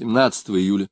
17 июля.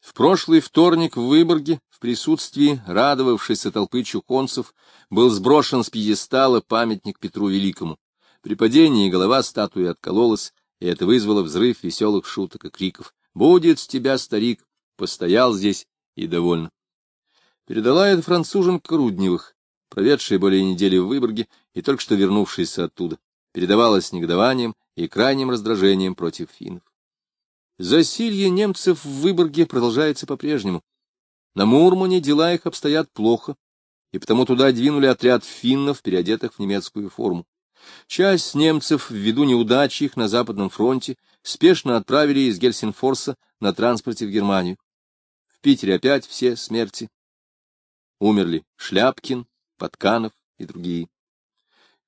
В прошлый вторник в Выборге, в присутствии радовавшейся толпы чухонцев, был сброшен с пьедестала памятник Петру Великому. При падении голова статуи откололась, и это вызвало взрыв веселых шуток и криков. «Будет с тебя, старик!» Постоял здесь и довольно. Передала это француженка Рудневых, проведшая более недели в Выборге и только что вернувшаяся оттуда. Передавала с негодованием и крайним раздражением против финнов. Засилье немцев в Выборге продолжается по-прежнему. На Мурмане дела их обстоят плохо, и потому туда двинули отряд финнов, переодетых в немецкую форму. Часть немцев, ввиду неудачи их на Западном фронте, спешно отправили из Гельсинфорса на транспорте в Германию. В Питере опять все смерти. Умерли Шляпкин, Подканов и другие.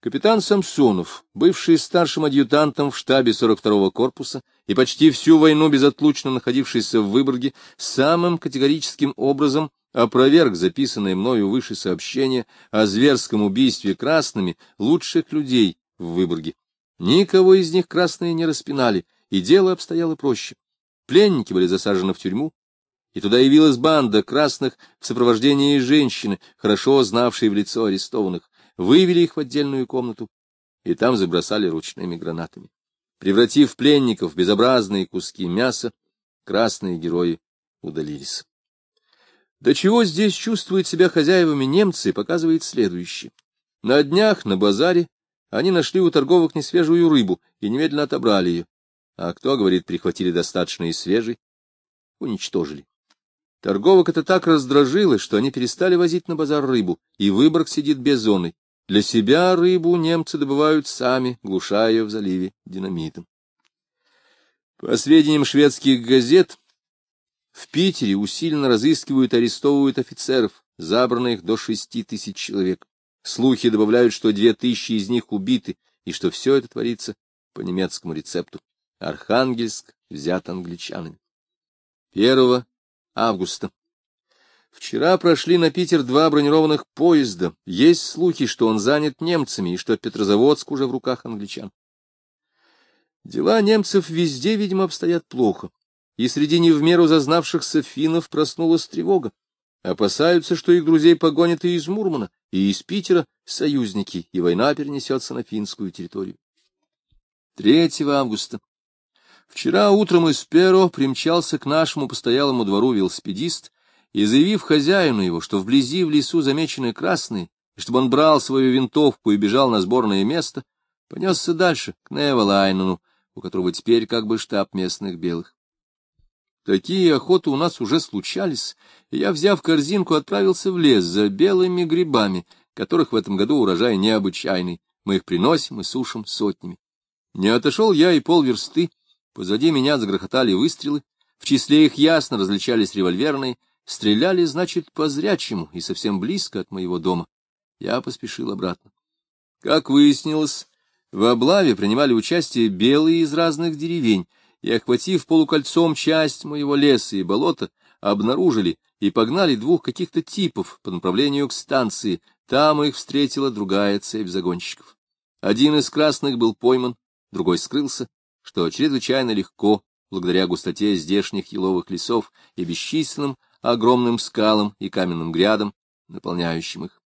Капитан Самсонов, бывший старшим адъютантом в штабе 42-го корпуса и почти всю войну безотлучно находившийся в Выборге, самым категорическим образом опроверг записанное мною выше сообщение о зверском убийстве красными лучших людей в Выборге. Никого из них красные не распинали, и дело обстояло проще. Пленники были засажены в тюрьму, и туда явилась банда красных в сопровождении женщины, хорошо знавшей в лицо арестованных вывели их в отдельную комнату и там забросали ручными гранатами. Превратив пленников в безобразные куски мяса, красные герои удалились. До чего здесь чувствуют себя хозяевами немцы, показывает следующее. На днях на базаре они нашли у торговок несвежую рыбу и немедленно отобрали ее. А кто, говорит, прихватили достаточно и свежей, уничтожили. Торговок это так раздражило, что они перестали возить на базар рыбу, и Выборг сидит без зоны. Для себя рыбу немцы добывают сами, глушая ее в заливе динамитом. По сведениям шведских газет, в Питере усиленно разыскивают и арестовывают офицеров, забранных до шести тысяч человек. Слухи добавляют, что две тысячи из них убиты, и что все это творится по немецкому рецепту. Архангельск взят англичанами. 1 августа Вчера прошли на Питер два бронированных поезда. Есть слухи, что он занят немцами, и что Петрозаводск уже в руках англичан. Дела немцев везде, видимо, обстоят плохо, и среди не в меру зазнавшихся финнов проснулась тревога. Опасаются, что их друзей погонят и из Мурмана, и из Питера союзники, и война перенесется на финскую территорию. 3 августа. Вчера утром из Перо примчался к нашему постоялому двору велосипедист, и, заявив хозяину его, что вблизи в лесу замечены красные, и чтобы он брал свою винтовку и бежал на сборное место, понесся дальше, к Невалайнену, у которого теперь как бы штаб местных белых. Такие охоты у нас уже случались, и я, взяв корзинку, отправился в лес за белыми грибами, которых в этом году урожай необычайный. Мы их приносим и сушим сотнями. Не отошел я и полверсты, позади меня загрохотали выстрелы, в числе их ясно различались револьверные, Стреляли, значит, по зрячему и совсем близко от моего дома. Я поспешил обратно. Как выяснилось, в облаве принимали участие белые из разных деревень, и, охватив полукольцом часть моего леса и болота, обнаружили и погнали двух каких-то типов по направлению к станции. Там их встретила другая цепь загонщиков. Один из красных был пойман, другой скрылся, что чрезвычайно легко, благодаря густоте здешних еловых лесов и бесчисленным огромным скалам и каменным грядам, наполняющим их.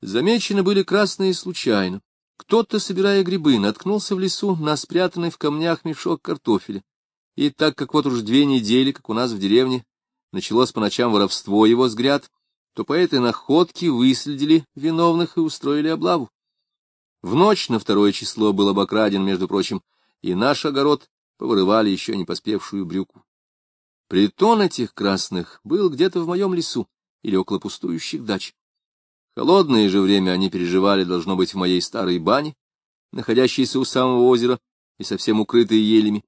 Замечены были красные случайно. Кто-то, собирая грибы, наткнулся в лесу на спрятанный в камнях мешок картофеля. И так как вот уж две недели, как у нас в деревне, началось по ночам воровство его с гряд, то по этой находке выследили виновных и устроили облаву. В ночь на второе число был обокраден, между прочим, и наш огород повырывали еще не поспевшую брюку. Притон этих красных был где-то в моем лесу или около пустующих дач. Холодное же время они переживали, должно быть, в моей старой бане, находящейся у самого озера и совсем укрытой елями.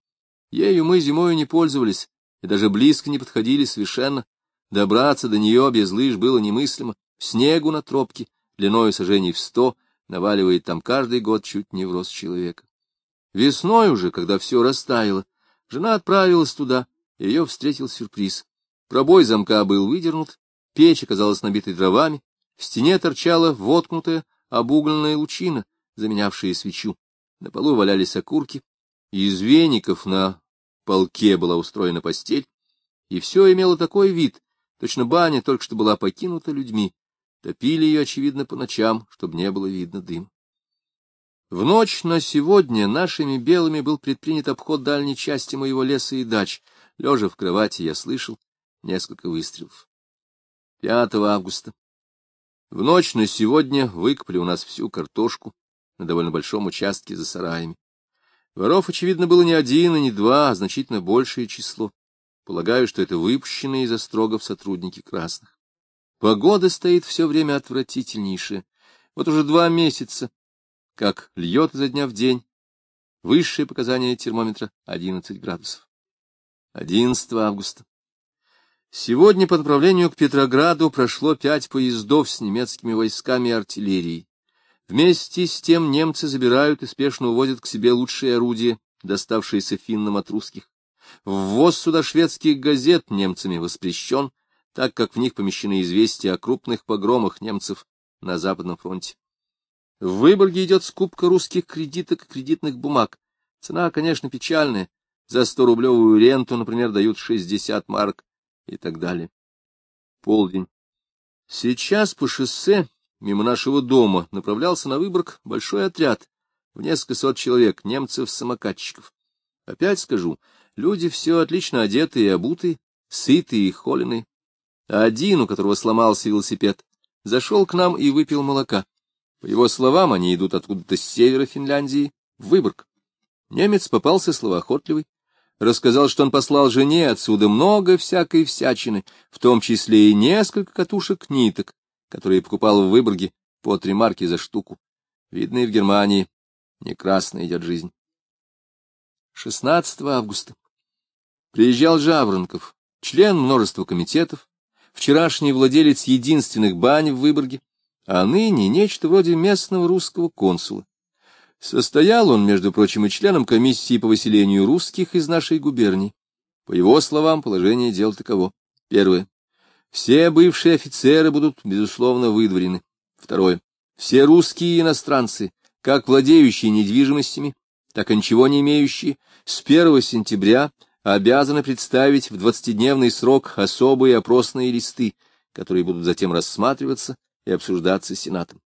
Ею мы зимою не пользовались и даже близко не подходили совершенно. Добраться до нее без лыж было немыслимо. В снегу на тропке, длиною сажений в сто, наваливает там каждый год чуть не в рост человека. Весной уже, когда все растаяло, жена отправилась туда, ее встретил сюрприз. Пробой замка был выдернут, печь оказалась набитой дровами, в стене торчала воткнутая обугленная лучина, заменявшая свечу. На полу валялись окурки, из веников на полке была устроена постель, и все имело такой вид, точно баня только что была покинута людьми. Топили ее, очевидно, по ночам, чтобы не было видно дым. В ночь на сегодня нашими белыми был предпринят обход дальней части моего леса и дач. Лежа в кровати, я слышал несколько выстрелов. 5 августа. В ночь на сегодня выкопали у нас всю картошку на довольно большом участке за сараями. Воров, очевидно, было не один и не два, а значительно большее число. Полагаю, что это выпущенные из острогов сотрудники красных. Погода стоит все время отвратительнейшая. Вот уже два месяца, как льет изо дня в день. Высшее показание термометра — 11 градусов. 11 августа. Сегодня по направлению к Петрограду прошло пять поездов с немецкими войсками и артиллерией. Вместе с тем немцы забирают и спешно увозят к себе лучшие орудия, доставшиеся финнам от русских. Ввоз сюда шведских газет немцами воспрещен, так как в них помещены известия о крупных погромах немцев на Западном фронте. В Выборге идет скупка русских кредиток и кредитных бумаг. Цена, конечно, печальная. За 100-рублевую ренту, например, дают 60 марок и так далее. Полдень. Сейчас по шоссе мимо нашего дома направлялся на Выборг большой отряд в несколько сот человек, немцев-самокатчиков. Опять скажу, люди все отлично одетые и обутые, сытые и холеные. Один, у которого сломался велосипед, зашел к нам и выпил молока. По его словам, они идут откуда-то с севера Финляндии, в Выборг. Немец попался словоохотливый, рассказал, что он послал жене отсюда много всякой всячины, в том числе и несколько катушек ниток, которые покупал в Выборге по три марки за штуку. Видно, и в Германии не красная идет жизнь. 16 августа. Приезжал Жаворонков, член множества комитетов, вчерашний владелец единственных бань в Выборге, а ныне нечто вроде местного русского консула. Состоял он, между прочим, и членом комиссии по выселению русских из нашей губернии. По его словам, положение дел таково. Первое. Все бывшие офицеры будут, безусловно, выдворены. Второе. Все русские иностранцы, как владеющие недвижимостями, так и ничего не имеющие, с 1 сентября обязаны представить в двадцатидневный срок особые опросные листы, которые будут затем рассматриваться и обсуждаться Сенатом.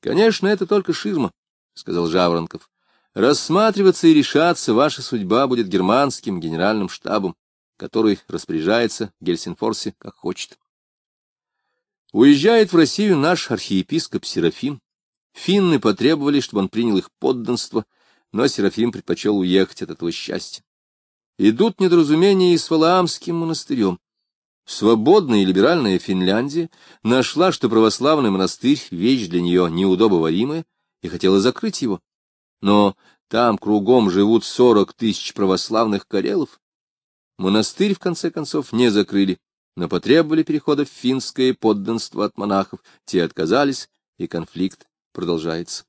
Конечно, это только ширма. — сказал Жаворонков. — Рассматриваться и решаться ваша судьба будет германским генеральным штабом, который распоряжается в Гельсинфорсе как хочет. Уезжает в Россию наш архиепископ Серафим. Финны потребовали, чтобы он принял их подданство, но Серафим предпочел уехать от этого счастья. Идут недоразумения и с Валаамским монастырем. Свободная и либеральная Финляндия нашла, что православный монастырь — вещь для нее неудобоваримая, и хотела закрыть его. Но там кругом живут сорок тысяч православных карелов. Монастырь, в конце концов, не закрыли, но потребовали перехода в финское подданство от монахов. Те отказались, и конфликт продолжается.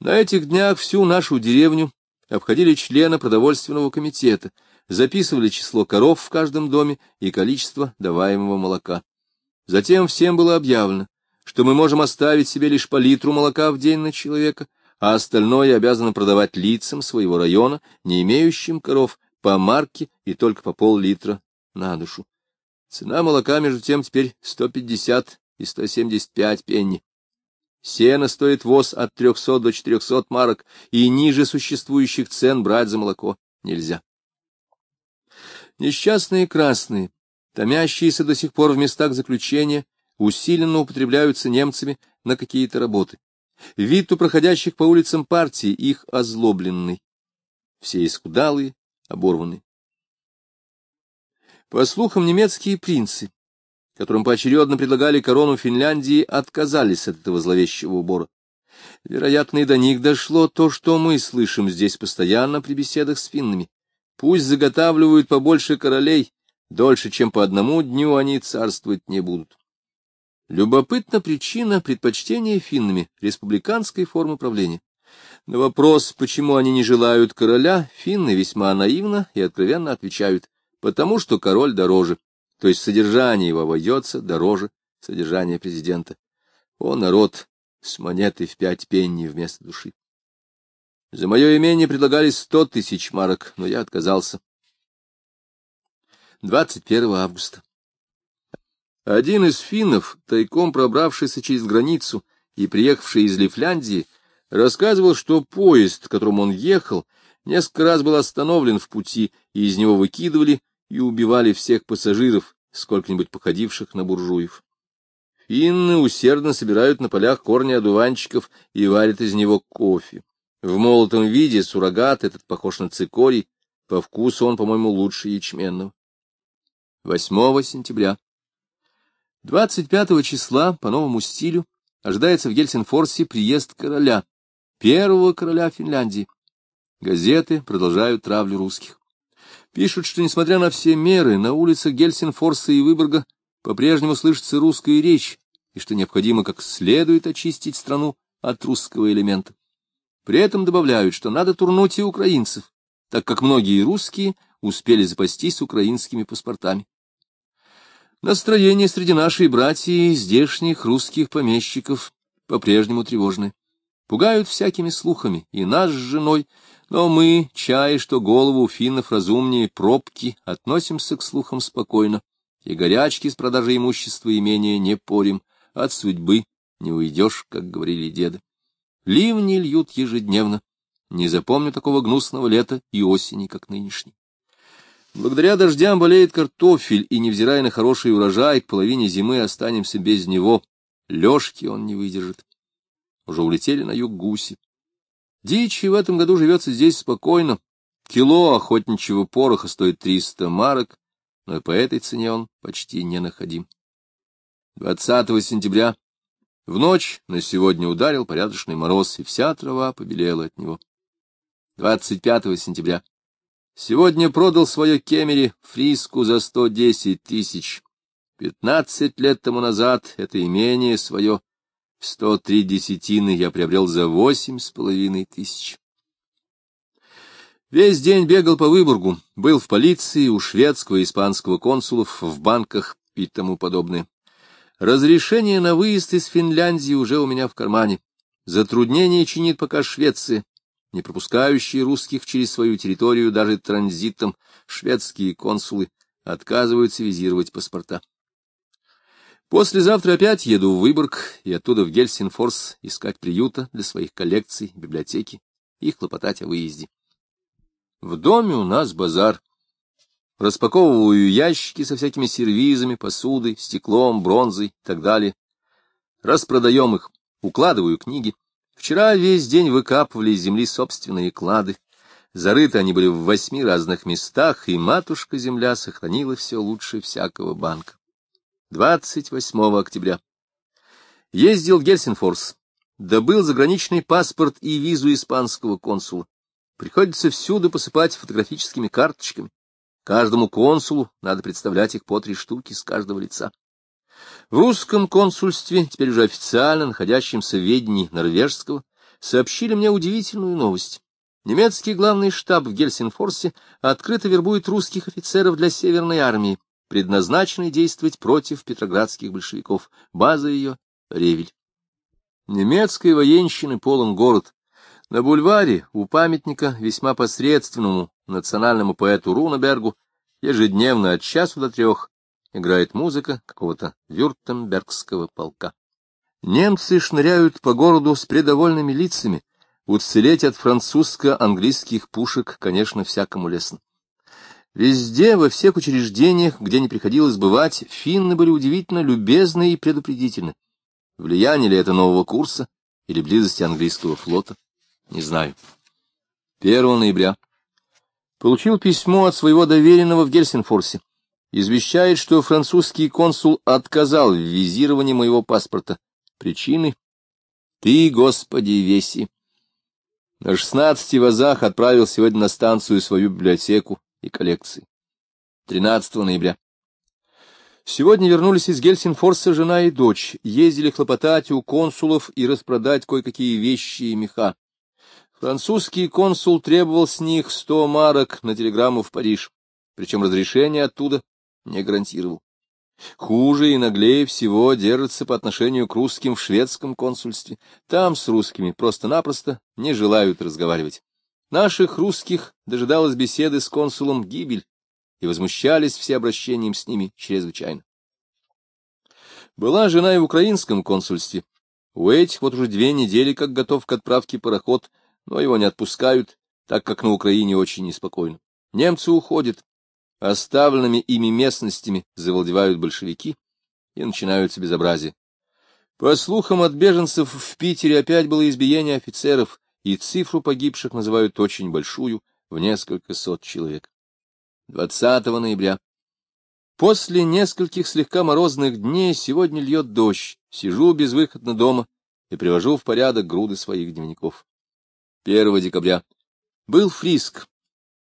На этих днях всю нашу деревню обходили члены продовольственного комитета, записывали число коров в каждом доме и количество даваемого молока. Затем всем было объявлено, что мы можем оставить себе лишь по литру молока в день на человека, а остальное обязаны продавать лицам своего района, не имеющим коров, по марке и только по пол-литра на душу. Цена молока, между тем, теперь 150 и 175 пенни. Сено стоит воз от 300 до 400 марок, и ниже существующих цен брать за молоко нельзя. Несчастные красные, томящиеся до сих пор в местах заключения, усиленно употребляются немцами на какие-то работы. Вид у проходящих по улицам партии их озлобленный. Все исхудалые, оборванные. По слухам, немецкие принцы, которым поочередно предлагали корону Финляндии, отказались от этого зловещего убора. Вероятно, и до них дошло то, что мы слышим здесь постоянно при беседах с финнами. Пусть заготавливают побольше королей, дольше, чем по одному дню они царствовать не будут. Любопытна причина предпочтения финнами республиканской формы правления. На вопрос, почему они не желают короля, финны весьма наивно и откровенно отвечают, потому что король дороже, то есть содержание его обойдется дороже содержания президента. О, народ с монетой в пять пенни вместо души! За мое имение предлагали сто тысяч марок, но я отказался. 21 августа. Один из финнов, тайком пробравшийся через границу и приехавший из Лифляндии, рассказывал, что поезд, которым он ехал, несколько раз был остановлен в пути, и из него выкидывали и убивали всех пассажиров, сколько-нибудь походивших на буржуев. Финны усердно собирают на полях корни одуванчиков и варят из него кофе. В молотом виде суррогат этот похож на цикорий, по вкусу он, по-моему, лучше ячменного. 8 сентября. 25 числа по новому стилю ожидается в Гельсинфорсе приезд короля, первого короля Финляндии. Газеты продолжают травлю русских. Пишут, что, несмотря на все меры, на улицах Гельсинфорса и Выборга по-прежнему слышится русская речь, и что необходимо как следует очистить страну от русского элемента. При этом добавляют, что надо турнуть и украинцев, так как многие русские успели запастись украинскими паспортами. Настроение среди нашей братьи здешних русских помещиков по-прежнему тревожное. Пугают всякими слухами, и нас с женой, но мы, чая, что голову у финнов разумнее пробки, относимся к слухам спокойно, и горячки с продажей имущества имения не порим, от судьбы не уйдешь, как говорили деды. Ливни льют ежедневно, не запомню такого гнусного лета и осени, как нынешний. Благодаря дождям болеет картофель, и, невзирая на хороший урожай, к половине зимы останемся без него. Лёшки он не выдержит. Уже улетели на юг гуси. Дичи в этом году живется здесь спокойно. Кило охотничьего пороха стоит 300 марок, но и по этой цене он почти не находим. 20 сентября в ночь на сегодня ударил порядочный мороз, и вся трава побелела от него. 25 сентября Сегодня продал свое Кемери Фриску за сто десять тысяч. Пятнадцать лет тому назад это имение свое в сто три десятины я приобрел за восемь с половиной тысяч. Весь день бегал по Выборгу, был в полиции, у шведского и испанского консулов, в банках и тому подобное. Разрешение на выезд из Финляндии уже у меня в кармане. Затруднение чинит пока Швеция, не пропускающие русских через свою территорию даже транзитом, шведские консулы отказываются визировать паспорта. Послезавтра опять еду в Выборг и оттуда в Гельсинфорс искать приюта для своих коллекций, библиотеки и хлопотать о выезде. В доме у нас базар. Распаковываю ящики со всякими сервизами, посудой, стеклом, бронзой и так далее. Распродаем их, укладываю книги. Вчера весь день выкапывали из земли собственные клады. Зарыты они были в восьми разных местах, и матушка-земля сохранила все лучше всякого банка. 28 октября. Ездил в Гельсинфорс. Добыл заграничный паспорт и визу испанского консула. Приходится всюду посыпать фотографическими карточками. Каждому консулу надо представлять их по три штуки с каждого лица. В русском консульстве, теперь уже официально находящемся в ведении норвежского, сообщили мне удивительную новость. Немецкий главный штаб в Гельсинфорсе открыто вербует русских офицеров для Северной армии, предназначенной действовать против петроградских большевиков. База ее — Ревель. Немецкой военщины полон город. На бульваре у памятника весьма посредственному национальному поэту Рунебергу ежедневно от часу до трех играет музыка какого-то вюртембергского полка. Немцы шныряют по городу с предовольными лицами. Уцелеть от французско-английских пушек, конечно, всякому лестно. Везде, во всех учреждениях, где не приходилось бывать, финны были удивительно любезны и предупредительны. Влияние ли это нового курса или близости английского флота? Не знаю. 1 ноября. Получил письмо от своего доверенного в Гельсинфорсе извещает, что французский консул отказал в визировании моего паспорта. Причины? Ты, Господи, веси. На шестнадцати вазах отправил сегодня на станцию свою библиотеку и коллекции. 13 ноября. Сегодня вернулись из Гельсинфорса жена и дочь, ездили хлопотать у консулов и распродать кое-какие вещи и меха. Французский консул требовал с них сто марок на телеграмму в Париж, причем разрешение оттуда не гарантировал. Хуже и наглее всего держатся по отношению к русским в шведском консульстве. Там с русскими просто-напросто не желают разговаривать. Наших русских дожидалась беседы с консулом гибель. и возмущались все обращением с ними чрезвычайно. Была жена и в украинском консульстве. У этих вот уже две недели как готов к отправке пароход, но его не отпускают, так как на Украине очень неспокойно. Немцы уходят, оставленными ими местностями завладевают большевики, и начинаются безобразия. По слухам от беженцев, в Питере опять было избиение офицеров, и цифру погибших называют очень большую, в несколько сот человек. 20 ноября. После нескольких слегка морозных дней сегодня льет дождь, сижу безвыходно дома и привожу в порядок груды своих дневников. 1 декабря. Был Фриск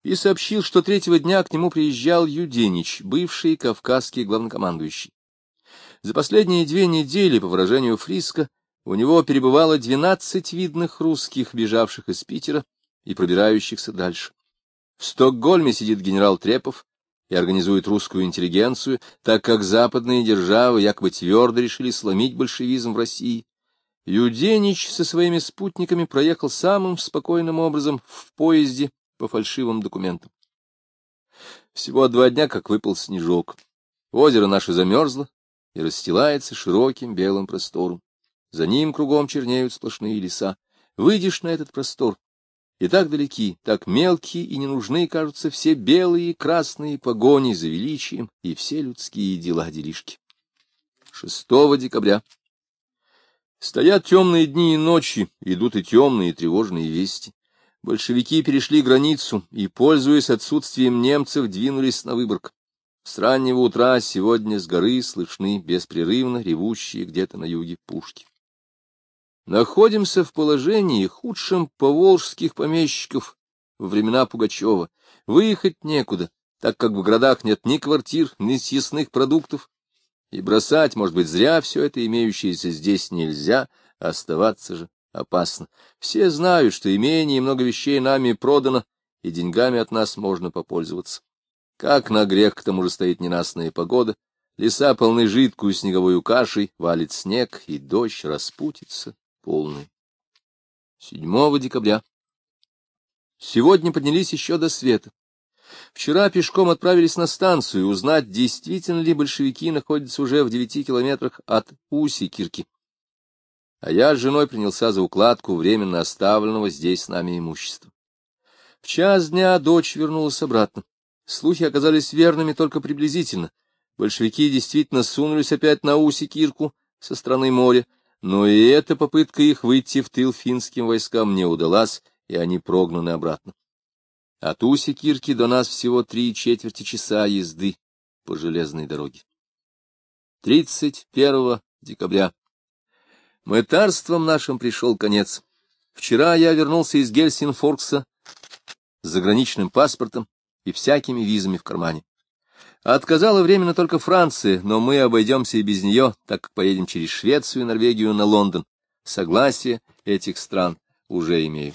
и сообщил, что третьего дня к нему приезжал Юденич, бывший кавказский главнокомандующий. За последние две недели, по выражению Фриска, у него перебывало двенадцать видных русских, бежавших из Питера и пробирающихся дальше. В Стокгольме сидит генерал Трепов и организует русскую интеллигенцию, так как западные державы якобы твердо решили сломить большевизм в России. Юденич со своими спутниками проехал самым спокойным образом в поезде по фальшивым документам. Всего два дня, как выпал снежок. Озеро наше замерзло, и расстилается широким белым простором. За ним кругом чернеют сплошные леса. Выйдешь на этот простор, и так далеки, так мелкие и не нужны, кажутся, все белые и красные погони за величием и все людские дела-делишки. 6 декабря. Стоят темные дни и ночи, идут и темные, и тревожные вести. Большевики перешли границу и, пользуясь отсутствием немцев, двинулись на Выборг. С раннего утра сегодня с горы слышны беспрерывно ревущие где-то на юге пушки. Находимся в положении худшем поволжских помещиков во времена Пугачева. Выехать некуда, так как в городах нет ни квартир, ни съестных продуктов. И бросать, может быть, зря все это имеющееся здесь нельзя, оставаться же опасно. Все знают, что имение и много вещей нами продано, и деньгами от нас можно попользоваться. Как на грех к тому же стоит ненастная погода, леса полны жидкую снеговую кашей, валит снег, и дождь распутится полный. 7 декабря. Сегодня поднялись еще до света. Вчера пешком отправились на станцию узнать, действительно ли большевики находятся уже в девяти километрах от Уси-Кирки. А я с женой принялся за укладку временно оставленного здесь с нами имущества. В час дня дочь вернулась обратно. Слухи оказались верными только приблизительно. Большевики действительно сунулись опять на уси Кирку со стороны моря, но и эта попытка их выйти в тыл финским войскам не удалась, и они прогнаны обратно. От уси Кирки до нас всего три четверти часа езды по железной дороге. 31 декабря. Мытарством нашим пришел конец. Вчера я вернулся из Гельсинфоркса с заграничным паспортом, и всякими визами в кармане. Отказала временно только Франция, но мы обойдемся и без нее, так как поедем через Швецию и Норвегию на Лондон. Согласие этих стран уже имею.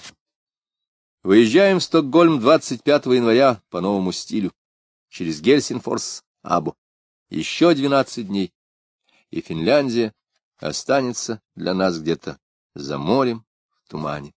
Выезжаем в Стокгольм 25 января по новому стилю, через Гельсинфорс, Абу. Еще 12 дней, и Финляндия останется для нас где-то за морем в тумане.